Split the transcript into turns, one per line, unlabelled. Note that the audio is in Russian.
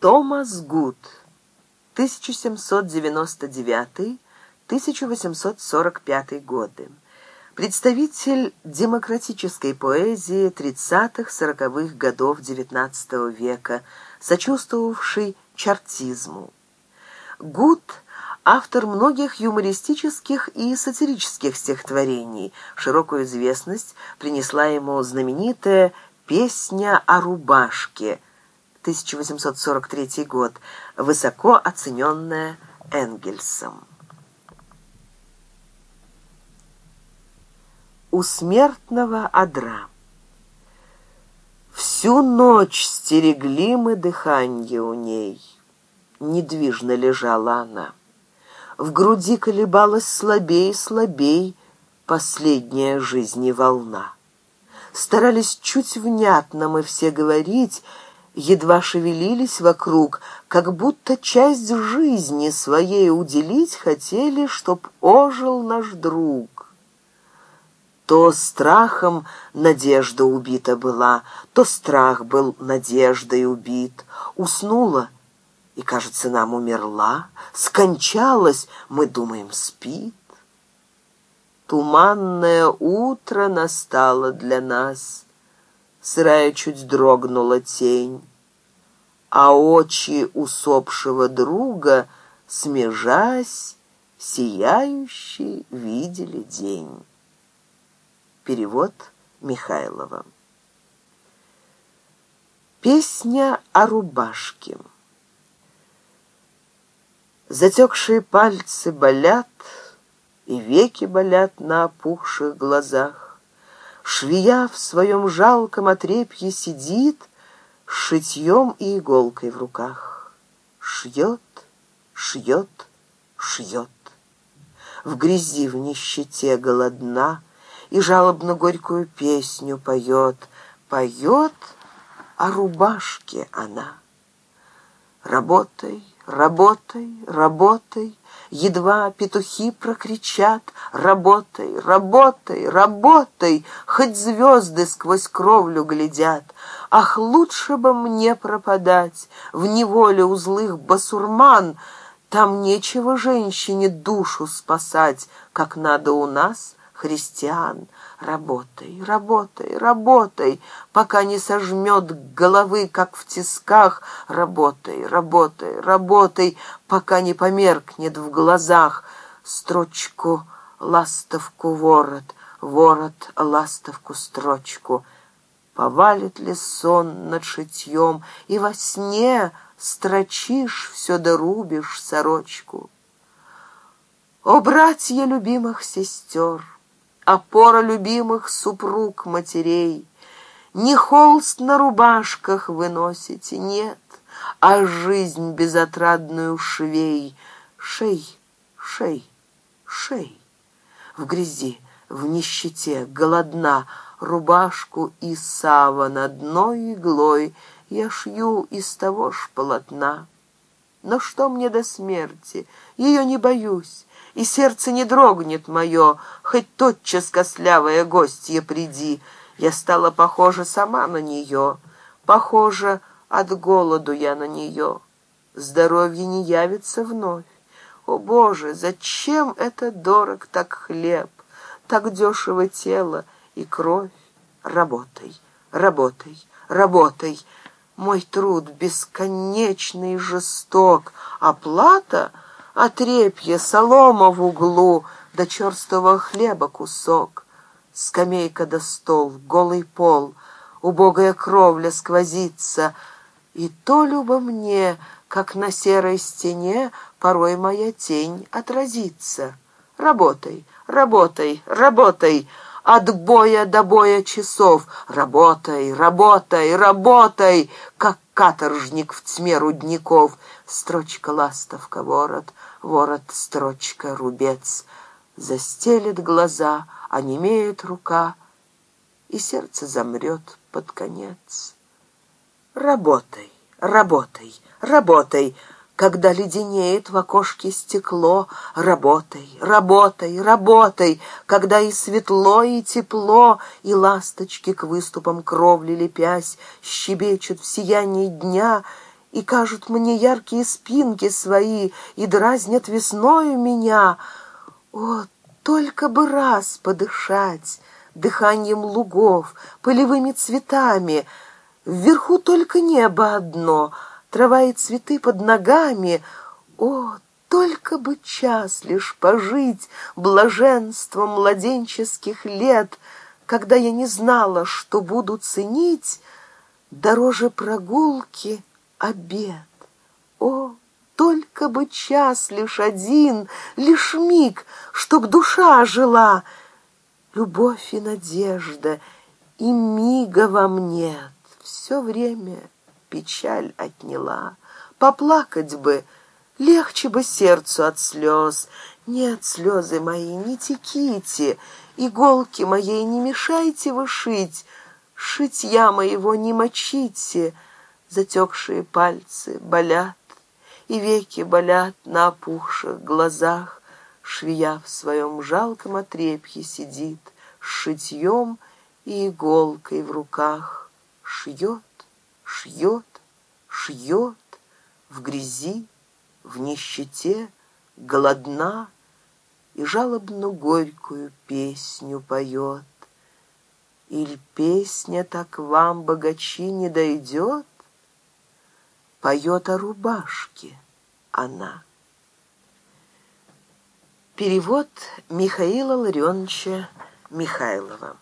Томас Гуд, 1799-1845 годы. Представитель демократической поэзии 30-40-х годов XIX века, сочувствовавший чартизму. Гуд – автор многих юмористических и сатирических стихотворений. Широкую известность принесла ему знаменитая «Песня о рубашке» 1843 год, высоко оцененная Энгельсом. У смертного одра. Всю ночь стерегли мы дыханье у ней. Недвижно лежала она. В груди колебалась слабей, слабей последняя жизни волна. Старались чуть внятно мы все говорить, едва шевелились вокруг, как будто часть жизни своей уделить хотели, чтоб ожил наш друг. То страхом надежда убита была, то страх был надеждой убит. Уснула и, кажется, нам умерла, скончалась, мы думаем, спит. Туманное утро настало для нас — сырая чуть дрогнула тень, а очи усопшего друга, смежась, сияющие видели день. Перевод Михайлова. Песня о рубашке. Затекшие пальцы болят, и веки болят на опухших глазах швея в своем жалком отрепье сидит, шитьем и иголкой в руках. Шьет, шьет, шьет. В грязи в нищете голодна и жалобно горькую песню поет, поет о рубашке она. Работай, Работай, работай, едва петухи прокричат, Работай, работай, работай, хоть звезды сквозь кровлю глядят. Ах, лучше бы мне пропадать в неволе у злых басурман, Там нечего женщине душу спасать, как надо у нас — христиан. Работай, работай, работай, пока не сожмет головы, как в тисках. Работай, работай, работай, пока не померкнет в глазах. Строчку ластовку ворот, ворот ластовку строчку. Повалит ли сон над шитьем, и во сне строчишь, все дорубишь сорочку. О, братья любимых сестер! опора любимых супруг матерей. Не холст на рубашках выносите, нет, а жизнь безотрадную швей. Шей, шей, шей. В грязи, в нищете, голодна, рубашку и сава над одной иглой я шью из того ж полотна. Но что мне до смерти? Ее не боюсь, и сердце не дрогнет мое, хоть тотчас кослявая гостья приди. Я стала похожа сама на нее, похожа от голоду я на нее. Здоровье не явится вновь. О, Боже, зачем это дорог так хлеб, так дешево тело и кровь? Работай, работай, работай!» мой труд бесконечный жесток, оплата а отрепье, солома в углу, до да черстого хлеба кусок. Скамейка до да стол, голый пол, убогая кровля сквозится, и то любо мне, как на серой стене порой моя тень отразится. Работай, работай, работай! от боя до боя часов. Работай, работай, работай, как каторжник в тьме рудников. Строчка ластовка ворот, ворот строчка рубец. Застелит глаза, а немеет рука, и сердце замрет под конец. Работай, работай, работай, когда леденеет в окошке стекло, работай, работай, работай, когда и светло, и тепло, и ласточки к выступам кровли лепясь щебечут в сиянии дня и кажут мне яркие спинки свои и дразнят весною меня. О, только бы раз подышать дыханием лугов, полевыми цветами, вверху только небо одно — Трава и цветы под ногами. О, только бы час лишь пожить Блаженством младенческих лет, Когда я не знала, что буду ценить Дороже прогулки обед. О, только бы час лишь один, лишь миг, Чтоб душа жила, любовь и надежда, И мига вам нет, все время печаль отняла. Поплакать бы, легче бы сердцу от слез. Нет, слезы мои, не теките, иголки моей не мешайте вышить, шить, шитья моего не мочите. Затекшие пальцы болят, и веки болят на опухших глазах. Швея в своем жалком отрепье сидит, с шитьем и иголкой в руках шьет шьет, шьет в грязи, в нищете, голодна и жалобно горькую песню поет. Или песня так вам, богачи, не дойдет? Поет о рубашке она. Перевод Михаила Ларионовича Михайлова